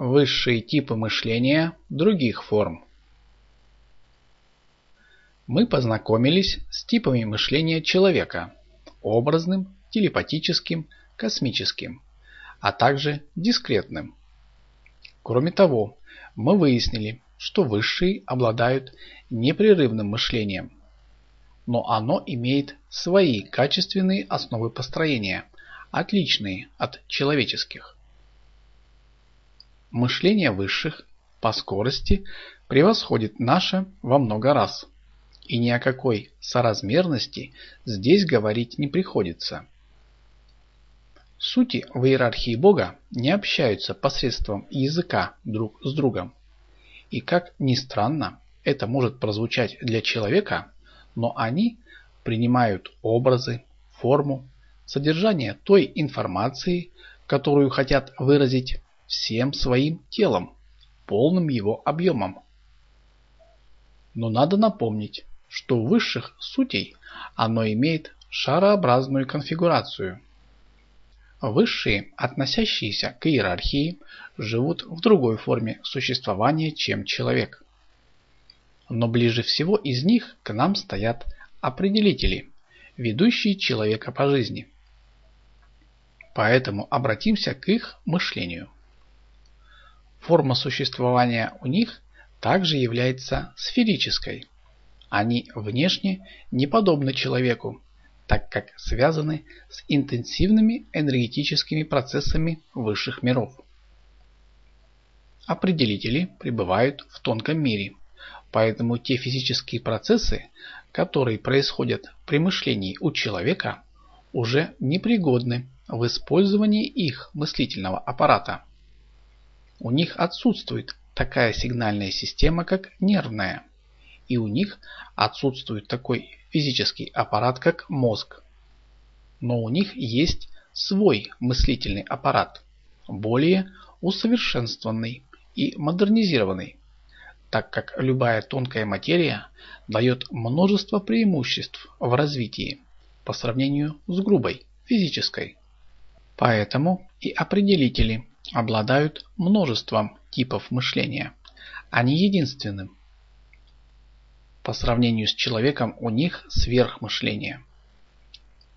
Высшие типы мышления других форм. Мы познакомились с типами мышления человека – образным, телепатическим, космическим, а также дискретным. Кроме того, мы выяснили, что высшие обладают непрерывным мышлением, но оно имеет свои качественные основы построения, отличные от человеческих. Мышление высших по скорости превосходит наше во много раз, и ни о какой соразмерности здесь говорить не приходится. Сути в иерархии Бога не общаются посредством языка друг с другом. И как ни странно, это может прозвучать для человека, но они принимают образы, форму, содержание той информации, которую хотят выразить всем своим телом, полным его объемом. Но надо напомнить, что у высших сутей оно имеет шарообразную конфигурацию. Высшие, относящиеся к иерархии, живут в другой форме существования, чем человек. Но ближе всего из них к нам стоят определители, ведущие человека по жизни. Поэтому обратимся к их мышлению. Форма существования у них также является сферической. Они внешне не подобны человеку, так как связаны с интенсивными энергетическими процессами высших миров. Определители пребывают в тонком мире, поэтому те физические процессы, которые происходят при мышлении у человека, уже непригодны в использовании их мыслительного аппарата. У них отсутствует такая сигнальная система, как нервная, и у них отсутствует такой физический аппарат, как мозг. Но у них есть свой мыслительный аппарат, более усовершенствованный и модернизированный, так как любая тонкая материя дает множество преимуществ в развитии по сравнению с грубой, физической. Поэтому и определители обладают множеством типов мышления, а не единственным. По сравнению с человеком у них сверхмышление.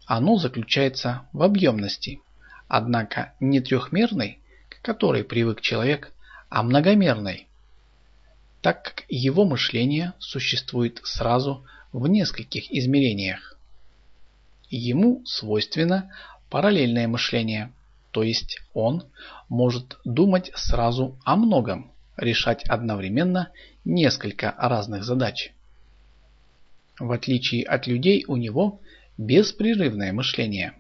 Оно заключается в объемности, однако не трехмерной, к которой привык человек, а многомерной, так как его мышление существует сразу в нескольких измерениях. Ему свойственно параллельное мышление – то есть он может думать сразу о многом, решать одновременно несколько разных задач. В отличие от людей у него беспрерывное мышление,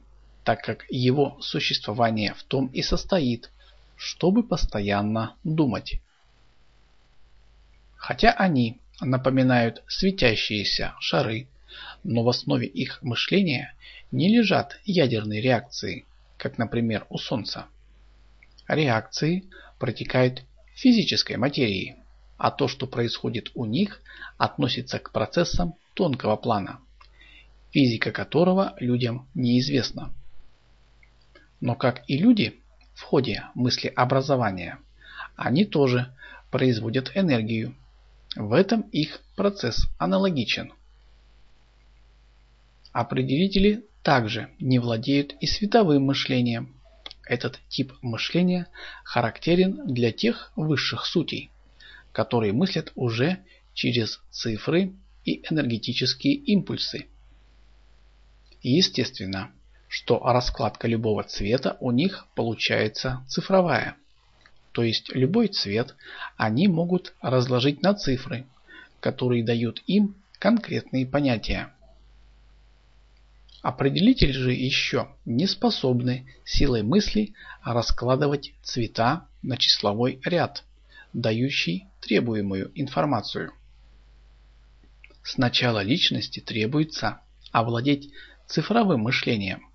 так как его существование в том и состоит, чтобы постоянно думать. Хотя они напоминают светящиеся шары, но в основе их мышления не лежат ядерные реакции, как, например, у Солнца. Реакции протекают в физической материи, а то, что происходит у них, относится к процессам тонкого плана, физика которого людям неизвестна. Но как и люди в ходе мыслеобразования, они тоже производят энергию. В этом их процесс аналогичен. Определители также не владеют и световым мышлением. Этот тип мышления характерен для тех высших сутей, которые мыслят уже через цифры и энергетические импульсы. Естественно, что раскладка любого цвета у них получается цифровая. То есть любой цвет они могут разложить на цифры, которые дают им конкретные понятия. Определители же еще не способны силой мысли раскладывать цвета на числовой ряд, дающий требуемую информацию. Сначала личности требуется овладеть цифровым мышлением,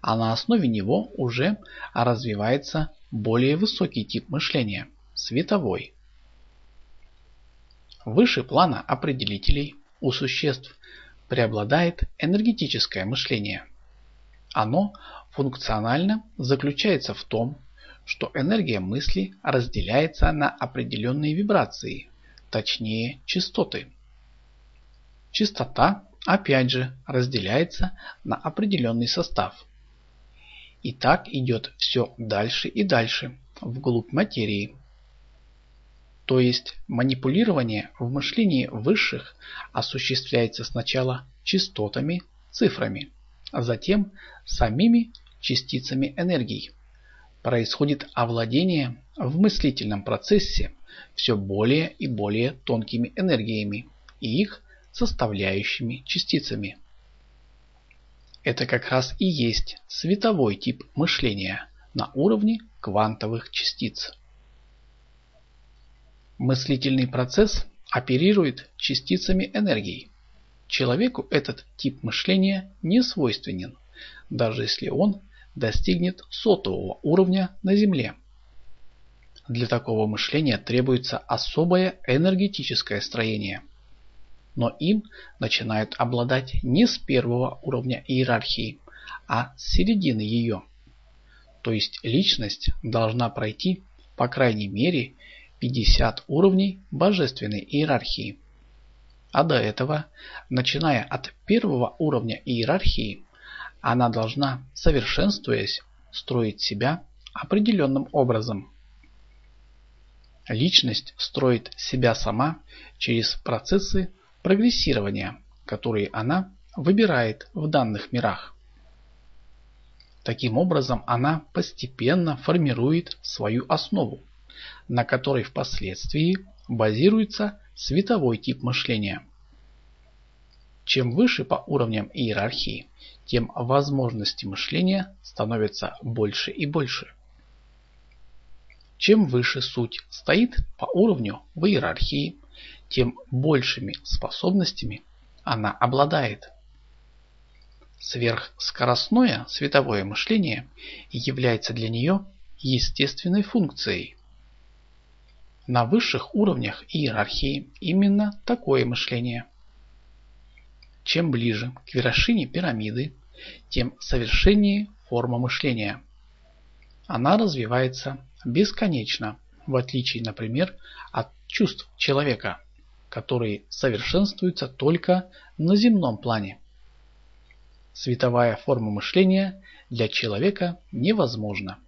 а на основе него уже развивается более высокий тип мышления – световой. Выше плана определителей у существ преобладает энергетическое мышление. Оно функционально заключается в том, что энергия мысли разделяется на определенные вибрации, точнее частоты. Частота, опять же, разделяется на определенный состав. И так идет все дальше и дальше, вглубь материи. То есть манипулирование в мышлении высших осуществляется сначала частотами, цифрами, а затем самими частицами энергии происходит овладение в мыслительном процессе все более и более тонкими энергиями и их составляющими частицами. Это как раз и есть световой тип мышления на уровне квантовых частиц. Мыслительный процесс оперирует частицами энергии. Человеку этот тип мышления не свойственен, даже если он достигнет сотового уровня на Земле. Для такого мышления требуется особое энергетическое строение. Но им начинают обладать не с первого уровня иерархии, а с середины ее. То есть личность должна пройти по крайней мере 50 уровней божественной иерархии. А до этого, начиная от первого уровня иерархии, она должна, совершенствуясь, строить себя определенным образом. Личность строит себя сама через процессы прогрессирования, которые она выбирает в данных мирах. Таким образом, она постепенно формирует свою основу, на которой впоследствии базируется световой тип мышления. Чем выше по уровням иерархии, тем возможности мышления становятся больше и больше. Чем выше суть стоит по уровню в иерархии, тем большими способностями она обладает. Сверхскоростное световое мышление является для нее естественной функцией. На высших уровнях иерархии именно такое мышление – чем ближе к вершине пирамиды, тем совершеннее форма мышления. Она развивается бесконечно, в отличие, например, от чувств человека, которые совершенствуются только на земном плане. Световая форма мышления для человека невозможна.